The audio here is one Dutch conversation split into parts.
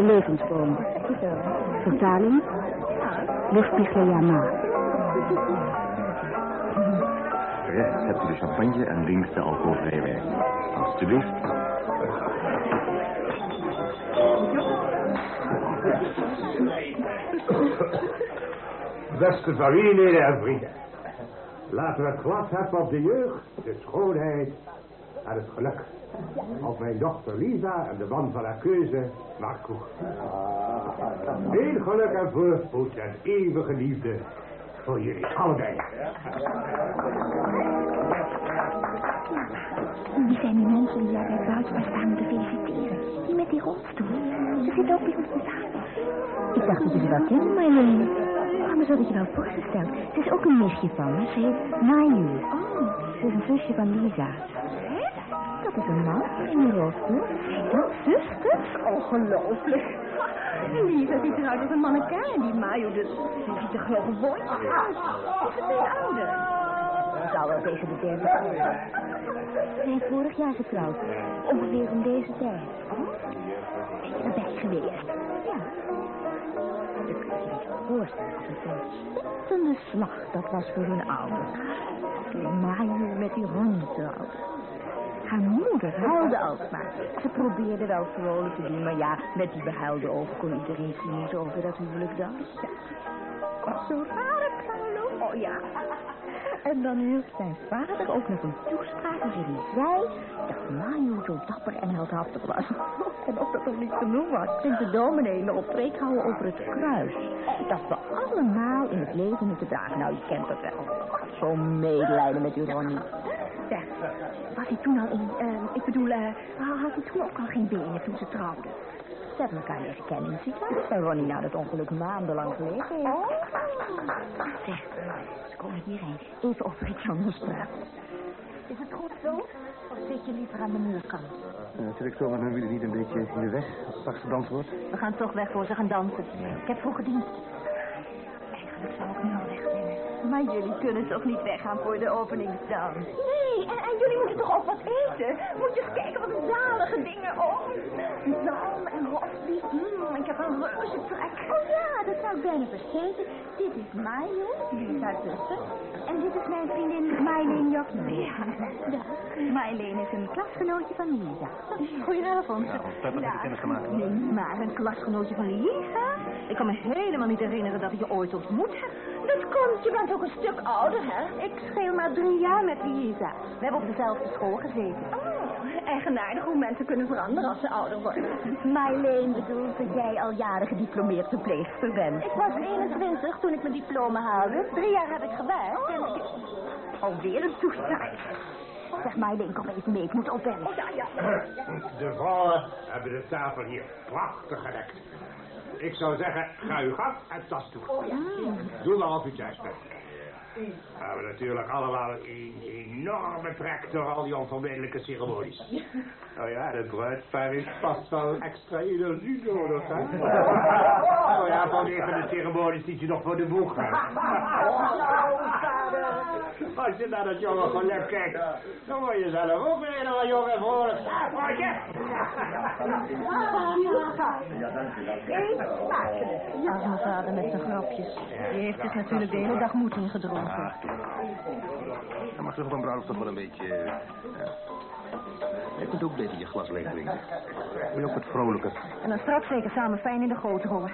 De levensboom. Vertaling. Luchtpichler Yama. Rechts hebt u de champagne en links de alcoholvrije wijn. Alsjeblieft. Beste familieleden en vrienden. Laten we het glas hebben op de jeugd, de schoonheid en het geluk. Op mijn dochter Lisa en de man van haar keuze, Marco. Veel geluk en voorspoed en eeuwige liefde voor jullie allebei. Wie zijn die mensen die jij bij buiten staan te feliciteren? Die met die rolstoel. Ze zitten ook bij ons zaal. Ik dacht dat je ze wel kende. Oh, maar zo had je wel voorgesteld. Ze is ook een nichtje van me. Ze heet Nayu. Oh. Ze is een zusje van Lisa. Dat is een man in die rolstoel. Dat zusters? Ongelooflijk. Lisa ziet eruit als een manneke en die Mayo dus. Die ziet er gewoon gewoon uit. Is het niet ouder? Zou wel tegen de derde. Ze zijn vorig jaar getrouwd. Ongeveer om deze tijd. Ben je erbij geweest? Ja. Ik kan je niet voorstellen wat het een stittende slag dat was voor hun ouders. Toen Mayu met die hond. Haar moeder huilde alsmaar. Ze probeerde wel vrolijk te doen, maar ja, met die behuilde ogen kon iedereen zien over dat huwelijk dan. Was zo rare Carlo? Oh ja. En dan hield zijn vader ook nog een toespraak waarin hij zei dat Mayu zo dapper en heldhaftig was. En of dat nog niet genoeg was, ging de dominee nog op preek houden over het kruis. Dat we allemaal in het leven moeten dragen. Nou, je kent dat wel. Zo'n medelijden met u, Ronnie. Zeg, was hij toen al in... eh, ik bedoel, eh, had hij toen ook al geen benen toen ze trouwden? Ze hebben elkaar leren kennen in het ziekenhuis. En Ronnie na dat ongeluk maandenlang gelegen heeft. Oh. Zeg, ze komen hierheen. Even over iets anders praten. Is het goed zo? Of zit je liever aan de muurkant? Uh, directeur, maar jullie niet een beetje in de weg als het straks gedanst wordt? We gaan toch weg voor ze gaan dansen. Ik heb vroeger dienst. Eigenlijk zou ik nu al weg zijn. Maar jullie kunnen toch niet weggaan voor de openingsdans? Jullie moeten toch ook wat eten? Moet je eens kijken wat zalige dingen ook. Zalm en rosbief. Mm, ik heb een reuze trek. Oh ja, dat zou ik bijna vergeten. Dit is dit is haar zuster. En dit is mijn vriendin Marleen Jokno. Ja, ja. Marleen is een klasgenootje van Lisa. Goedenavond. Ja, prettig dat je kennis gemaakt. Nee, maar een klasgenootje van Lisa? Ik kan me helemaal niet herinneren dat ik je ooit ontmoet heb. Dat komt, je bent ook een stuk ouder, hè? Ik scheel maar drie jaar met Lisa. We hebben op dezelfde school gezeten. Oh, eigenaardig hoe mensen kunnen veranderen als ze ouder worden. Marleen bedoelt dat jij al jaren gediplomeerd verpleegster bent. Ik was 21 toen ik mijn diploma haalde. Drie jaar heb ik gewerkt. En ik... Alweer een toespraak. Zeg Marleen, kom even mee. Ik moet opbellen. Oh, ja, ja. De vrouwen hebben de tafel hier prachtig gedekt. Ik zou zeggen, ga uw gas en tas toe. Doe maar of u thuis bent. We hebben natuurlijk allemaal een enorme trek door al die onvermijdelijke ceremonies. Oh ja, de bruidspaar heeft vast wel extra energie nodig, hè? Oh ja, vanwege de ceremonies die je nog voor de boeg hebt. Als je naar dat jonge geluk kijkt, dan word je zelf ook weer een jong en vrolijk. Ja, broodje. Arme vader met zijn grapjes. Die heeft dus natuurlijk de hele dag moed ingedronken. Dan mag toch op een bruiloft toch wel een beetje... eh, ja. Je kunt ook beter je glas leeg drinken. Ben je ook wat vrolijker? En dan straks zeker samen fijn in de goot rollen.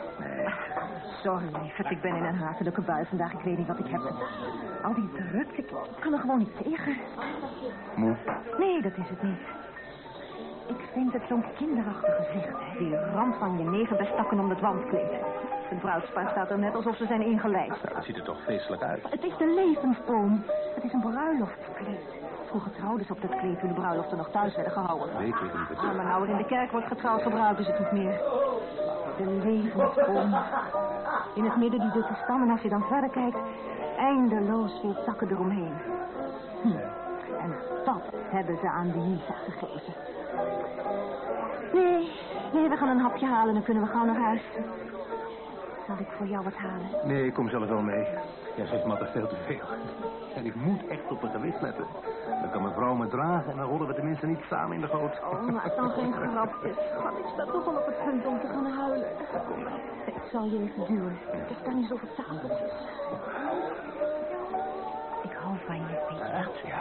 Sorry, lieverd. Ik ben in een hatelijke bui vandaag. Ik weet niet wat ik heb. Al die drukte. Ik kan er gewoon niet tegen. Moe? Nee, dat is het niet. Ik vind het zo'n kinderachtig gezicht. Die rand van je nevenbestakken om het wandkleed. Het bruidspaar staat er net alsof ze zijn ingelijst. Nou, dat ziet er toch feestelijk uit. Het is de levensboom. Het is een bruiloftskleed. Vroeger trouwden ze op dat kleed toen de bruiloften nog thuis werden gehouden. Weet ik niet. Maar nou er in de kerk wordt getrouwd, gebruiken ze het niet meer. De levensboom. In het midden die dikke stam en als je dan verder kijkt, eindeloos veel takken eromheen. Hm. En dat hebben ze aan Lisa gegeven. Nee, nee, we gaan een hapje halen en dan kunnen we gauw naar huis. Zal ik voor jou wat halen? Nee, ik kom zelf wel mee. Ja, ze smatten veel te veel. En ik moet echt op mijn gewicht letten. Dan kan mijn vrouw me dragen en dan rollen we tenminste niet samen in de goot. Oh, maak dan geen grapjes. Schat, ik sta toch al op het punt om te gaan huilen. Ik zal je even duwen. Er staan hier zoveel tafeltjes. Ik hou van je, weet je dat? Ja.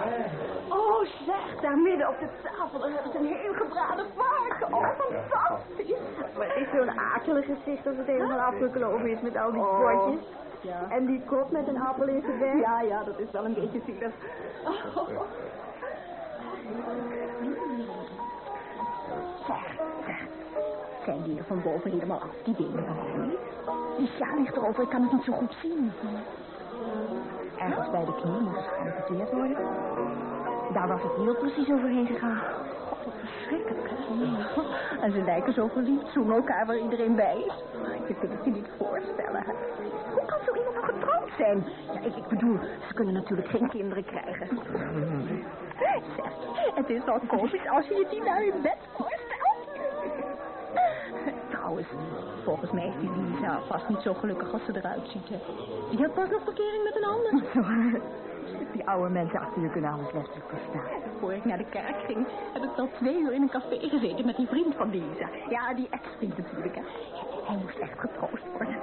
Oh, zeg, daar midden op de tafel daar hebben ze een heel gebraden vark. Oh, fantastisch. Maar het is zo'n akelig gezicht als het helemaal afgekloven is met al die Oh. Potjes. En die kop met een appel in zijn bek. Ja, ja, dat is wel een beetje zielig. Oh. Zeg, zeg. Zijn die er van boven helemaal af, die benen van niet? Die sjaal ligt erover, ik kan het niet zo goed zien. Ergens bij de knie moet geamputeerd worden. Daar was het heel precies overheen gegaan. Wat verschrikkelijk. En ze lijken zo verliefd, zoenen elkaar waar iedereen bij is. Je kunt het je niet voorstellen. Hoe kan zo iemand getrouwd zijn? Ja, ik, bedoel, ze kunnen natuurlijk geen kinderen krijgen. Het is wel komisch als je je die naar in bed voorstelt. Trouwens, volgens mij is die Lisa vast niet zo gelukkig als ze eruit ziet. Hè. Die had pas nog verkering met een ander. Die oude mensen achter je kunnen alles letterlijk verstaan. Voor ik naar de kerk ging, heb ik al twee uur in een café gezeten met die vriend van Lisa. Ja, die ex-vriend natuurlijk. Hè. Hij moest echt getroost worden.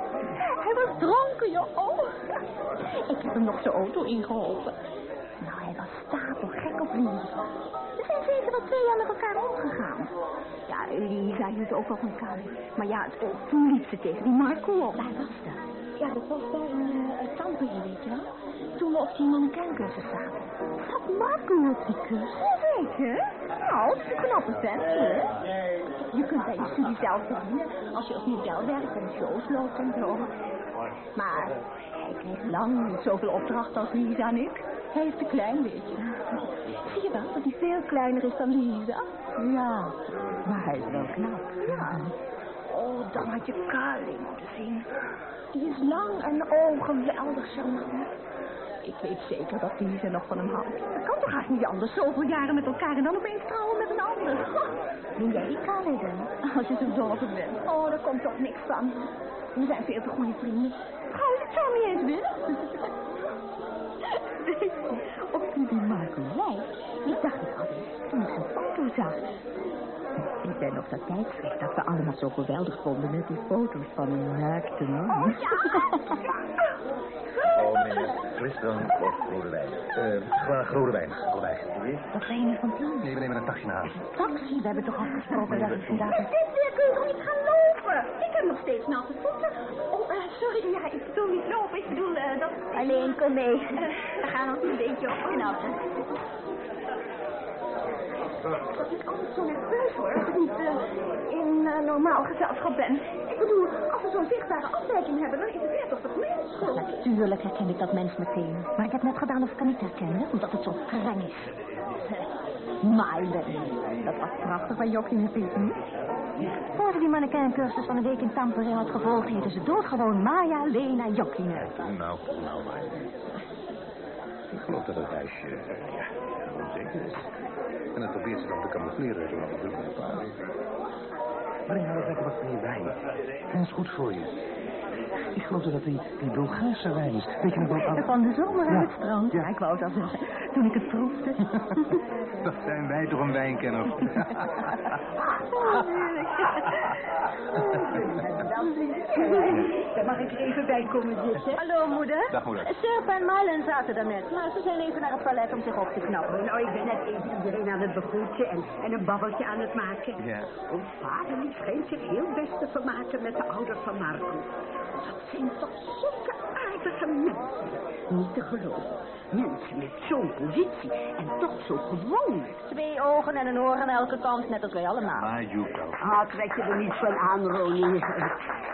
Hij was dronken, joh. Oh. Ik heb hem nog zijn auto ingeholpen. Nou, hij was stapelgek op Lisa. Ze zijn zeker wel twee jaar met elkaar omgegaan. Ja, Lisa hield ook wel van Kali. Maar ja, t- toen liep ze tegen die Marco op. Waar was dat? Ja, dat was daar in uh, Tampere, weet je wel. Toen we op die mannequin-cursus zaten. Zat Marco op die cursus? Zeker. Nou, dat is een knappe vent, hè? Je kunt bij je studie zelf verdienen als je als model werkt en shows loopt en zo. Maar hij kreeg lang niet zoveel opdrachten als Lisa en ik. Hij is te klein, weet je. Zie je wel dat hij veel kleiner is dan Lisa? Ja, maar hij is wel knap. Ja. Oh, dan had je Carly moeten zien. Die is lang en oh, geweldig charmant. Ik weet zeker dat Lisa nog van hem houdt. Dat kan toch haast niet anders. Zoveel jaren met elkaar en dan opeens trouwen met een ander. Doe jij die Carly dan? Als je zo hem bent. Oh, daar komt toch niks van. We zijn veel te goede vrienden. Ik zou hem niet eens je, op wie die Marco lijkt? Ik dacht het altijd toen ik zijn foto zag. Ik ben nog dat tijdschrift dat we allemaal zo geweldig vonden met die foto's van een naakte man. Oh Oh, meneer. Frisdrank of rode wijn? Eh, graag rode wijn. Allebei. Wat zijn jullie van plan? Nee, we nemen een taxi naar huis. Taxi, we hebben toch afgesproken dat ik vandaag... Dit weer kun je toch niet gaan lopen? Ik heb nog steeds natte voeten. Oh, eh, sorry, ja, ik bedoel niet lopen. Ik bedoel eh, dat... Alleen, kom mee. We gaan ons een beetje opknappen. Ik ben altijd zo nerveus hoor, als ik niet eh, in eh, normaal gezelschap ben. Ik bedoel, als we zo'n zichtbare afwijking hebben, dan is het weer toch dat mens schuld. Natuurlijk herken ik dat mens meteen. Maar ik heb net gedaan of ik hem niet herkende, omdat het zo streng is. Mailen. Dat was prachtig van Jokkie en Piet, hm? Voor ze die mannequincursus van een week in Tampere had gevolgd, heten ze doodgewoon Maya, Lena, Jokkine. Nou, nou, maar. Ik geloof dat het reisje, eh, ja, onzeker is. En dat probeert ze dan te camoufleren door een weken. Breng nou eens lekker wat van je wijn. Dat is goed voor je. Ik geloof dat die, die Bulgaarse wijn is. Weet je nog wel aan... Van de zomer aan Ja. het strand. Ja, ik wou het al zeggen. Toen ik het proefde. Dat zijn wij toch een wijnkenner. Daar mag ik even bij komen zitten. Hallo, moeder. Dag, moeder. Serpa en Marlen zaten daar net, maar ze zijn even naar het toilet om zich op te knappen. Nou, ik ben net even iedereen aan het begroeten en, en een babbeltje aan het maken. Ja. Oh, vader die schijnt zich heel best te vermaken met de ouders van Marco. Dat zijn toch zulke aardige mensen. Niet te geloven. Mensen met zo'n positie en toch zo gewoon. Twee ogen en een oor aan elke kant, net als wij allemaal. Maar Juco. Ah, trek je er niet van aan, Ronnie.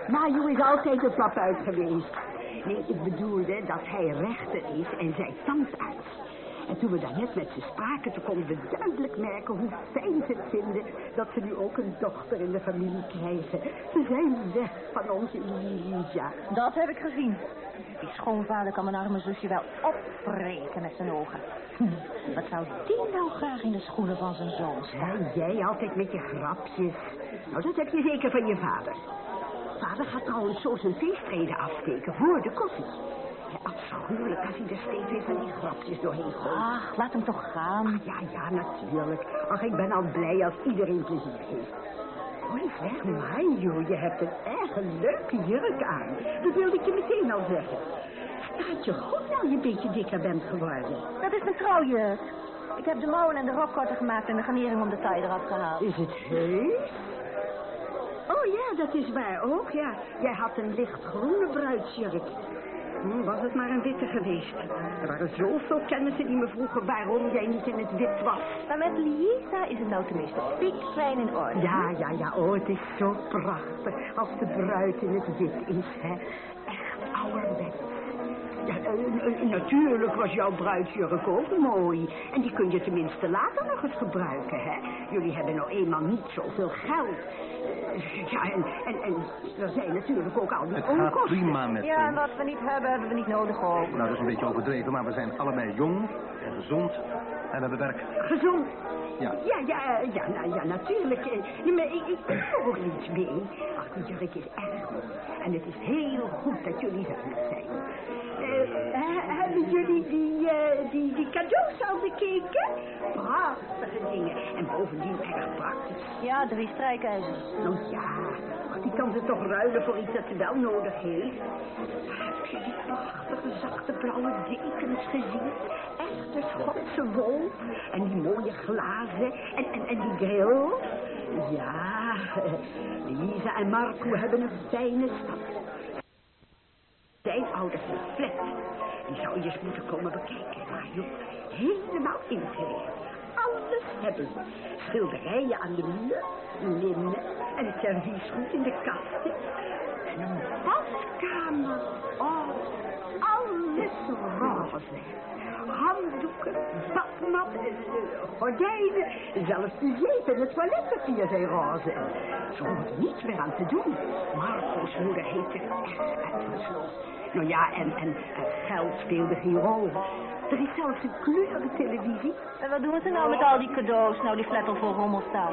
Maju is altijd een pap uit geweest. Nee, ik bedoelde dat hij rechter is en zij tandarts. En toen we daarnet met ze spraken, toen konden we duidelijk merken hoe fijn ze het vinden dat ze nu ook een dochter in de familie krijgen. Ze zijn weg van onze Lisa. Dat heb ik gezien. Die schoonvader kan mijn arme zusje wel opvreten met zijn ogen. Hm, Wat zou die nou graag in de schoenen van zijn zoon staan? Ja, jij altijd met je grapjes. Nou, dat heb je zeker van je vader. Vader gaat trouwens zo zijn feestreden afsteken voor de koffie. Afschuwelijk als hij er steeds weer van die grapjes doorheen gooit. Ach, laat hem toch gaan. Ja, ja, natuurlijk. Ach, ik ben al blij als iedereen plezier heeft. Hoor eens weg, Mario. Je hebt een erg leuke jurk aan. Dat wilde ik je meteen al zeggen. Staat je goed nou je een beetje dikker bent geworden? Dat is mijn trouwjurk. Ik heb de mouwen en de rok korter gemaakt en de garnering om de taille eraf gehaald. Is het heus? Oh ja, dat is waar ook, ja. Jij had een lichtgroene bruidsjurk. Hm, was het maar een witte geweest. Er waren zoveel kennissen die me vroegen waarom jij niet in het wit was. Maar met Lisa is het nou tenminste piekfijn in orde. Ja, ja, ja, oh, het is zo prachtig als de bruid in het wit is, hè. Natuurlijk was jouw bruidsjurk ook mooi. En die kun je tenminste later nog eens gebruiken, hè. Jullie hebben nou eenmaal niet zoveel geld. Eh, Ja, en, en, en er zijn natuurlijk ook al die Het gaat onkosten. prima met Ja, en wat we niet hebben, hebben we niet nodig ook. Nou, dat is een beetje overdreven, maar we zijn allebei jong en gezond en we hebben werk. Gezond. Ja. Ja, ja, ja, nou, ja, natuurlijk. Eh, Ja, maar ik, ik ben er ook niets mee. Ach, die jurk is erg goed. En het is heel goed dat jullie zuinig zijn. Eh, he- hebben jullie die, eh, die, die cadeaus al bekeken? Prachtige dingen. En bovendien erg praktisch. Ja, drie strijkijzers. Nou ja, die kan ze toch ruilen voor iets dat ze wel nodig heeft. Heb je die prachtige zachte blauwe dekens gezien? Echte Schotse wol. En die mooie glazen. En, en, en die grill. Ja, Lisa en Marco hebben een fijne stad. Zijn ouders een flat. Die zou je eens moeten komen bekijken, Mario. Helemaal ingericht. Alles hebben. Schilderijen aan de muur, linnen en het serviesgoed in de kasten. En een badkamer. Oh, alles roze. Handdoeken, badmat, eh, gordijnen. Zelfs de zeep en het toiletpapier zijn roze. Ze hoeft niets meer aan te doen. Marco's moeder heeft er echt uitgesloten. Nou ja, en, en, geld speelde geen rol. Er is zelfs een kleurentelevisie. En wat doen ze nou met al die cadeaus, nou die flat al vol rommel staat?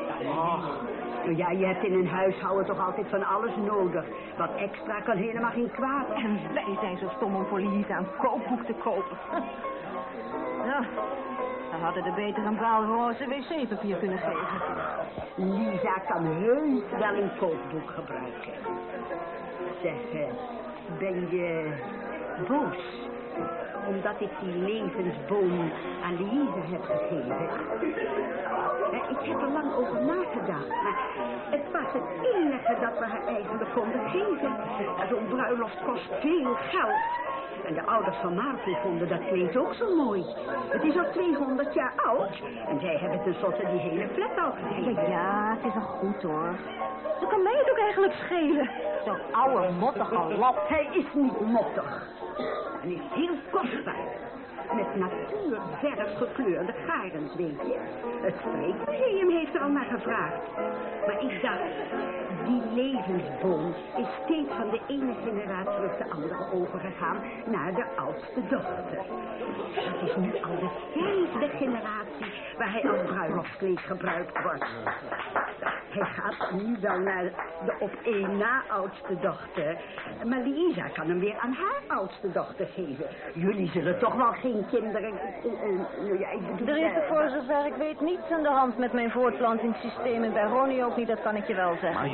Nou ja, je hebt in een huishouden toch altijd van alles nodig. Wat extra kan helemaal geen kwaad. En wij zijn zo stom om voor Lisa een kookboek te kopen. Ja, we hadden er beter een baal roze wc-papier kunnen geven. Lisa kan heus wel een kookboek gebruiken. Zeg, ben je boos? Omdat ik die levensboom aan Lisa heb gegeven. Ik heb er lang over nagedacht, maar het was het enige dat we haar eigenlijk konden geven. En Zo'n bruiloft kost veel geld. En de ouders van Marco vonden dat kleed ook zo mooi. Het is al 200 jaar oud. En zij hebben tenslotte die hele flat al gegeven. Ja, het is wel goed hoor. Zo kan mij het ook eigenlijk schelen. Zo'n oude, mottige lap. Hij is niet mottig. En is heel kostbaar. Met natuurverf gekleurde garens, weet je. Het Streekmuseum heeft er al naar gevraagd. Maar ik dacht, die levensboom is steeds van de ene generatie op de andere overgegaan naar de oudste dochter. Het is nu al de vijfde generatie waar hij als bruiloftskleed gebruikt wordt. Hij gaat nu wel naar de op één na oudste dochter. Maar Lisa kan hem weer aan haar oudste dochter geven. Jullie zullen toch wel geen kinderen... ja, ik bedoel, Er is voor zover ik weet niets aan de hand met mijn voortplantingssysteem. En bij Ronnie ook niet, dat kan ik je wel zeggen. Maar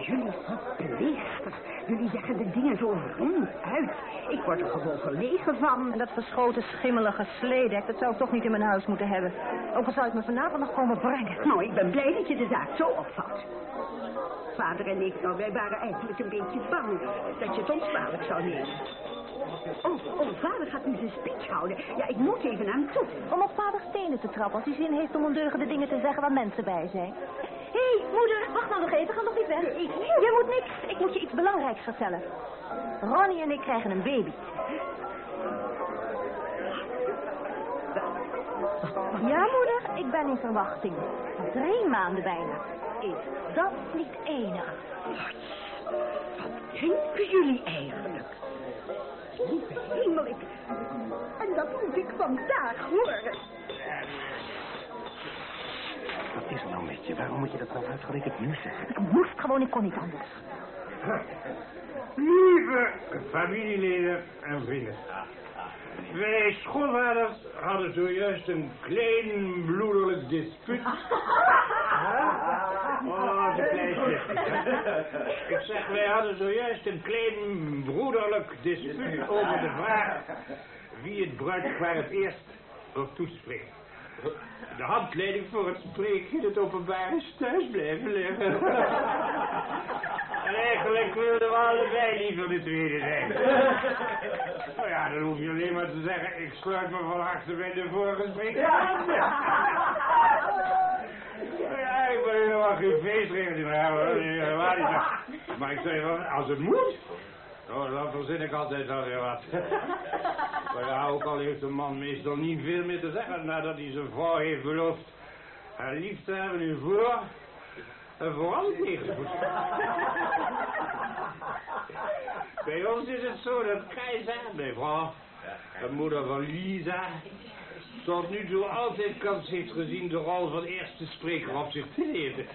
Jullie verplichters. Jullie zeggen de dingen zo rond uit. Ik word er gewoon verlegen van. En dat verschoten schimmelige sleedek, dat zou ik toch niet in mijn huis moeten hebben. Ook al zou ik me vanavond nog komen brengen. Nou, ik ben blij dat je de zaak zo opvat. Vader en ik, nou, wij waren eigenlijk een beetje bang dat je het ons kwalijk zou nemen. Oh, oh, vader gaat nu zijn speech houden. Ja, ik moet even naar hem toe. Om op vader stenen te trappen als hij zin heeft om ondeugende dingen te zeggen waar mensen bij zijn. Hé, hey, moeder, wacht nou nog even, ga nog niet weg. Ik- Je moet niks, ik moet je iets belangrijks vertellen. Ronnie en ik krijgen een baby. Ja, moeder, ik ben in verwachting. Drie maanden bijna. Is dat niet enig? Wat denken jullie eigenlijk? Lieve hemel, ik... En dat moet ik vandaag horen. wat is er nou met je? Waarom moet je dat nou uitgerekend nu zeggen? Ik moest gewoon, ik kon niet anders. Lieve familieleden en vrienden. Wij schoolvaders hadden zojuist een klein bloederlijk dispuut. Oh, de kleintjes. Ik zeg, wij hadden zojuist een klein broederlijk dispuut over de vraag wie het bruidspaar het eerst wil toespreken. De handleiding voor het spreken in het openbaar is thuis blijven liggen. En eigenlijk wilden we allebei liever de tweede zijn. Nou ja, dan hoef je alleen maar te zeggen, ik sluit me van harte bij de vorige spreker aan. Ja, ik ben helemaal geen feestregel meer, helemaal niet. Maar ik zeg van, als het moet, oh, dan verzin ik altijd wel weer wat. Maar ja, ook al heeft een man meestal niet veel meer te zeggen nadat hij zijn vrouw heeft beloofd haar lief te hebben in voor en vooral tegenvoet. Bij ons is het zo dat Keizer, mijn vrouw, de moeder van Lisa, tot nu toe altijd kans heeft gezien de rol van eerste spreker op zich te nemen.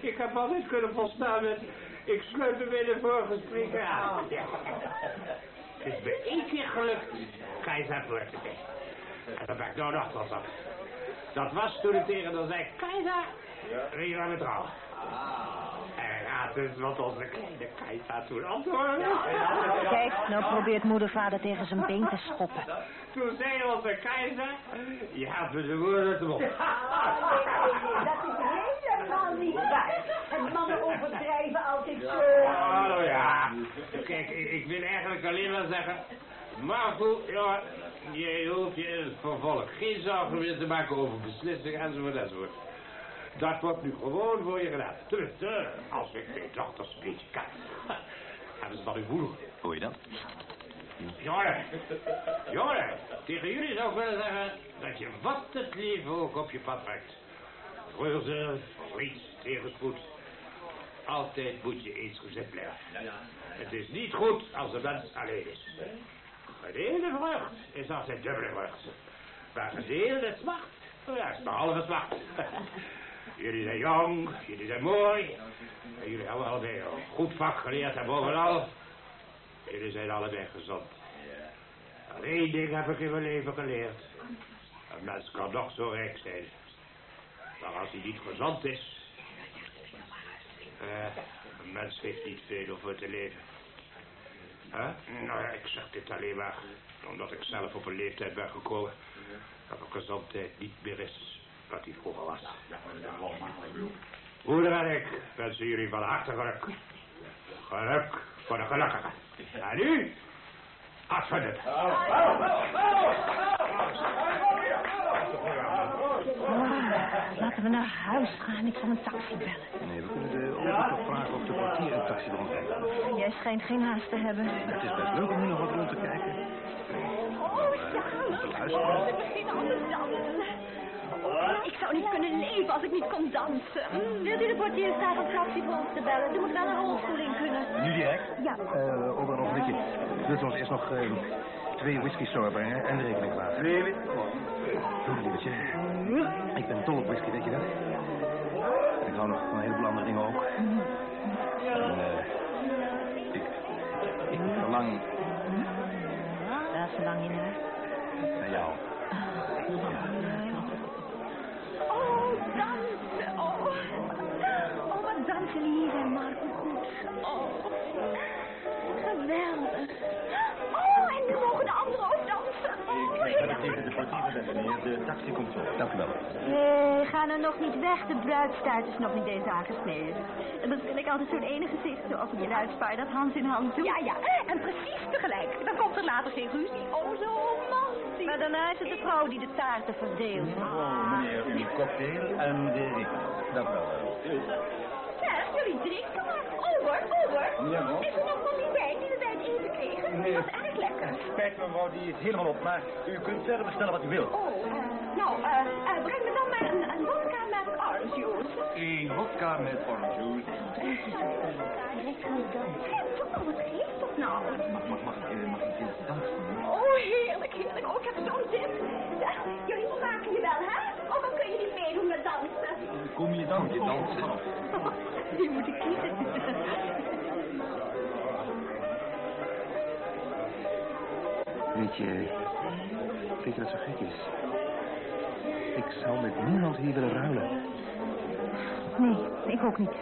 Ik heb altijd kunnen volstaan met, ik sluit me bij de vorige spreker aan. Het is me één keer gelukt Keizer voor te. En daar ben ik nou nog trots op. Dat was toen ik tegen haar zei, Keizer, wil je aan het trouwen? En raad eens wat onze kleine Keizer toen antwoordde. Kijk, nou probeert moedervader tegen zijn been te schoppen. Toen zei onze keizer, de woorden de mond. Dat is helemaal niet waar. En mannen overdrijven altijd zo. Oh, nou ja. Kijk, ik, ik wil eigenlijk alleen maar zeggen... Marco, ja, je hoeft je in het vervolg geen zorgen meer te maken over beslissingen enzovoort enzovoort. Dat wordt nu gewoon voor je gedaan. Tenminste, als ik mijn dochters een beetje kan. Hebben ze van uw moeder. Hoor je dat? Jongen, jongen, tegen jullie zou ik willen zeggen dat je wat het leven ook op je pad brengt. Vreugde, verdriet, tegenspoed. Altijd moet je eens gezet blijven. Het is niet goed als de mens alleen is. Gedeelde vrucht is altijd dubbele vrucht. Maar gedeelde smart, nou ja, is behalve smart. Jullie zijn jong, jullie zijn mooi. Jullie hebben allebei een goed vak geleerd en bovenal, jullie zijn allebei gezond. Één ding heb ik in mijn leven geleerd. Een mens kan nog zo rijk zijn. Maar als hij niet gezond is... eh, een mens heeft niet veel om voor te leven. Huh? Nou ja, ik zeg dit alleen maar omdat ik zelf op een leeftijd ben gekomen... dat mijn gezondheid niet meer is wat die vroeger was. Moeder en ik wensen jullie van harte geluk. Geluk voor de gelukkigen. En nu, afvinden. Laten we naar huis gaan. Ik zal een taxi bellen. Nee, we kunnen de overtocht vragen of de portier een taxi heeft. Jij schijnt geen haast te hebben. Het is best leuk om hier nog wat rond te kijken. Oh, ja. We beginnen al te dansen. Ik zou niet kunnen leven als ik niet kon dansen. Wilt u de portier staan om taxi voor ons te bellen? Er moet wel een rolstoel in kunnen. Nu direct? Ja. Eh, over een ogenblikje. Wilt u ons eerst nog eh, twee whisky sour brengen en de rekening laten? Whisky? Goed, lievertje. Ik ben dol op whisky, weet je dat? En ik hou nog van een heleboel andere dingen ook. En, eh, ik, ik verlang Daar verlang je naar. Naar jou. Oh, dansen. Oh. Oh, wat dansen hier en Marco goed. Oh. Geweldig. Oh, en nu mogen de anderen ook dansen. Oh, heerlijk. tegen de portier gezegd, meneer. De taxi komt zo. Dank u wel. Hé, ga nou nog niet weg. De bruidstaart is nog niet eens aangesneden. En dat vind ik altijd zo'n ene gezicht, zo als je bruidspaar dat hand in hand doet. Ja, ja, en precies tegelijk. Dan komt er later geen ruzie. Oh, zo romantisch. Maar daarna is het de vrouw die de taarten verdeelt. Oh, meneer, uw cocktail en de. Dank u wel. Zeg, jullie drinken maar. Over, over. Ja, hoor. Is er nog van die wijn die we bij het eten kregen? Nee. Dat was erg lekker. Spijt me, mevrouw, die is helemaal op. Maar u kunt verder bestellen wat u wilt. Oh, eh, nou, eh, eh, breng me dan maar een, een vodka met orange juice. Eén vodka met orange juice. Wat geeft dat nou? Mag, mag, mag, heerlijk, heerlijk. Oh, ik heb zo'n zin. Nou, jullie maken je wel, hè? Oh, of dan kun je niet meedoen met dansen. Kom je dan? Je dansen? Oh, die moet ik kiezen. Weet je, weet je dat zo gek is? Ik zou met niemand hier willen ruilen. Nee, ik ook niet.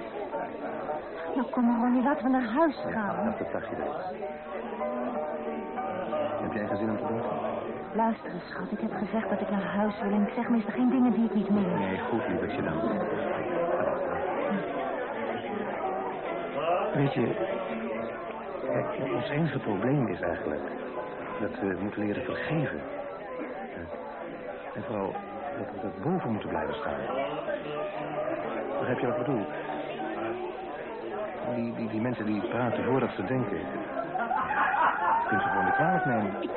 Nou, kom maar, Ronnie, laten we naar huis gaan. Nou, dat dacht je wel. Jij geen zin om te doen? Luister eens, schat, ik heb gezegd dat ik naar huis wil... en ik zeg meestal geen dingen die ik niet meen. Nee, goed, lievertje dan. Weet je, kijk, ons enige probleem is eigenlijk dat we moeten leren vergeven. En vooral dat we er boven moeten blijven staan. Begrijp je wat ik bedoel? Die, die, die mensen die praten voordat ze denken. Niet kwalijk nemen. Ik,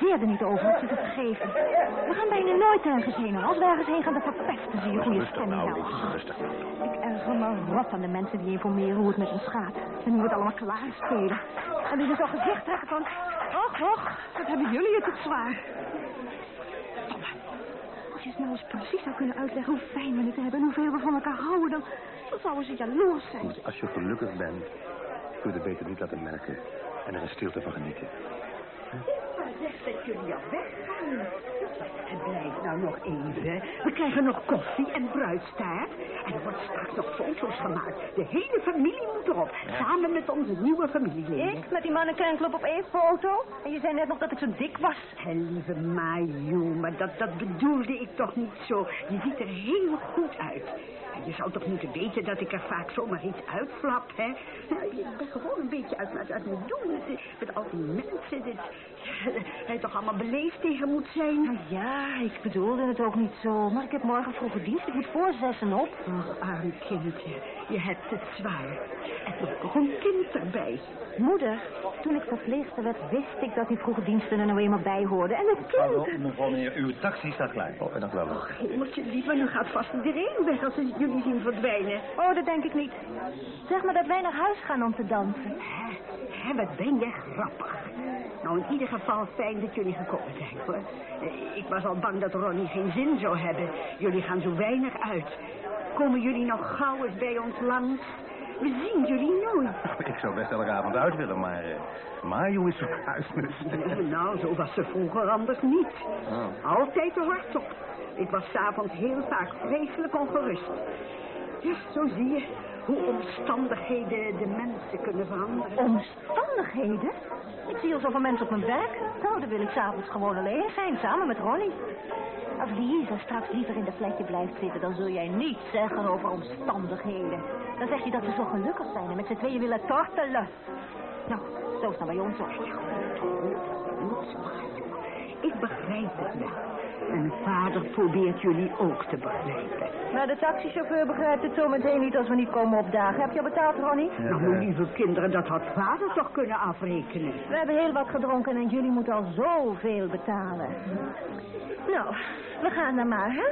ik er niet over om ze te vergeven. We gaan bijna nooit ergens heen. En als we ergens heen gaan, dan verpesten ze je goede stemming nou, rustig nou. Ik erger me rot aan de mensen die informeren hoe het met ons gaat. En hoe het allemaal klaarspelen. En die dus al gezegd trekken van... Och, och, wat hebben jullie het toch zwaar. Als je het nou eens precies zou kunnen uitleggen hoe fijn we het hebben... en hoeveel we van elkaar houden, dan, dan zouden ze jaloers zijn. Goed, als je gelukkig bent, kun je het beter niet laten merken. En er in stilte van genieten. Maar zeg dat jullie al weggaan. Blijf nou nog even. We krijgen nog koffie en bruidstaart. En er wordt straks nog foto's gemaakt. De hele familie moet erop. Samen met onze nieuwe familieleden. Ik met die mannequinclub op één foto? En je zei net nog dat ik zo dik was. Hé, lieve Maju, maar dat, dat bedoelde ik toch niet zo. Je ziet er heel goed uit. En je zou toch moeten weten dat ik er vaak zomaar iets uitflap, hè? Nou, Ik ben gewoon een beetje uit, uit, uit mijn doen. Met, met al die mensen. Dit, hij toch allemaal beleefd tegen moet zijn. Ja, ik bedoelde het ook niet zo. Maar ik heb morgen vroege dienst. Ik moet voor zessen op. Ach, arm kindje, je hebt het zwaar. En nog een kind erbij. Moeder, toen ik verpleegster werd, wist ik dat die vroege diensten er nou eenmaal bij hoorden. En het kind... mevrouw meneer, uw taxi staat klaar. Oh, en dat wel nog. Hemeltje liever, nu gaat vast iedereen weg als ze jullie zien verdwijnen. Oh, dat denk ik niet. Zeg maar dat wij naar huis gaan om te dansen. Hè, hè, wat ben jij grappig. Nou, in ieder geval fijn dat jullie gekomen zijn, hoor. Ik was al bang dat Ronnie geen zin zou hebben. Jullie gaan zo weinig uit. Komen jullie nog gauw eens bij ons langs? We zien jullie nooit. Ik zou best elke avond uit willen, maar... eh Mario is op huismus. Nou, zo was ze vroeger anders niet. Oh. Altijd de hardop. Ik was s'avonds heel vaak vreselijk ongerust. Ja, zo zie je hoe omstandigheden de mensen kunnen veranderen. Omstandigheden? Ik zie al zoveel mensen op mijn werk. Nou, dan wil ik s'avonds gewoon alleen zijn, samen met Ronnie. Als Lisa straks liever in de fletje blijft zitten, dan zul jij niets zeggen over omstandigheden. Dan zeg je dat we zo gelukkig zijn en met z'n tweeën willen tortelen. Nou, zo is het dan bij ons ook. Ik begrijp het wel. En vader probeert jullie ook te begrijpen. Maar de taxichauffeur begrijpt het zo meteen niet als we niet komen opdagen. Heb je al betaald, Ronnie? Nou, mijn lieve kinderen, dat had vader toch kunnen afrekenen. We hebben heel wat gedronken en jullie moeten al zoveel betalen. Nou, we gaan dan maar, hè?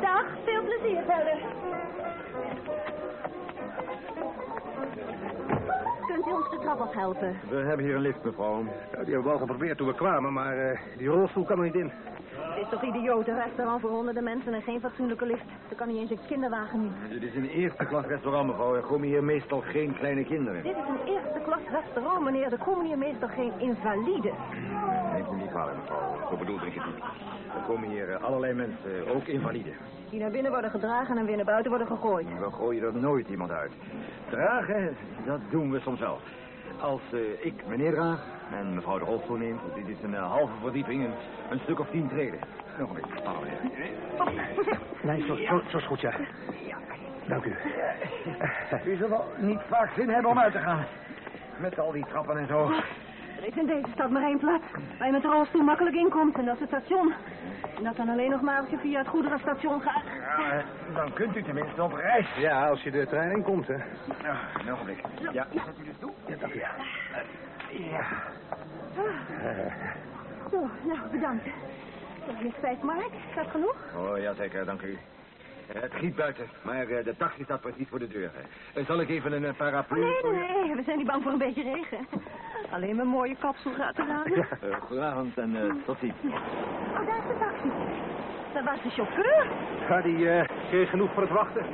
Dag, veel plezier verder. Kunt u ons de trap afhelpen? We hebben hier een lift, mevrouw. Ja, die hebben we al geprobeerd toen we kwamen, maar eh, die rolstoel kan er niet in. Het is toch idioot, een restaurant voor honderden mensen en geen fatsoenlijke lift. Er kan niet eens een kinderwagen niet. Dit is een eerste klas restaurant, mevrouw. Er komen hier meestal geen kleine kinderen. Dit is een eerste klas restaurant, meneer. Er komen hier meestal geen invaliden. Neemt u niet kwalijk, mevrouw. Zo bedoelde ik het niet. Er komen hier eh, allerlei mensen, ook invaliden. Die naar binnen worden gedragen en weer naar buiten worden gegooid. We gooien er nooit iemand uit. Dragen, dat doen we soms wel. Als eh, ik meneer draag en mevrouw de rolstoel neemt, dit is een eh, halve verdieping, een, een stuk of tien treden. Nog een beetje. Oh, ja. Nee, zo, zo, zo is goed, ja. Dank u. U zal wel niet vaak zin hebben om uit te gaan. Met al die trappen en zo. Er is in deze stad maar één plaats waar je met de rolstoel makkelijk inkomt en dat is het station. En dat dan alleen nog maar als je via het goederenstation gaat. Ja, dan kunt u tenminste op reis. Ja, als je de trein inkomt, hè. Ja, een ogenblik. Ja, zet u dus toe. Ja, dank u. Ja. Zo, nou, bedankt. Dat is vijf mark. Is dat genoeg? Oh, ja, zeker, dank u. Eh, Het giet buiten, maar eh, de taxi staat precies voor de deur. Eh, Zal ik even een paraplu... Nee, nee, nee. We zijn niet bang voor een beetje regen. Alleen mijn mooie kapsel gaat eraan. Ja. Eh, goedenavond en eh, tot ziens. Oh, daar is de taxi. Dat was de chauffeur. Ja, die eh, kreeg genoeg voor het wachten.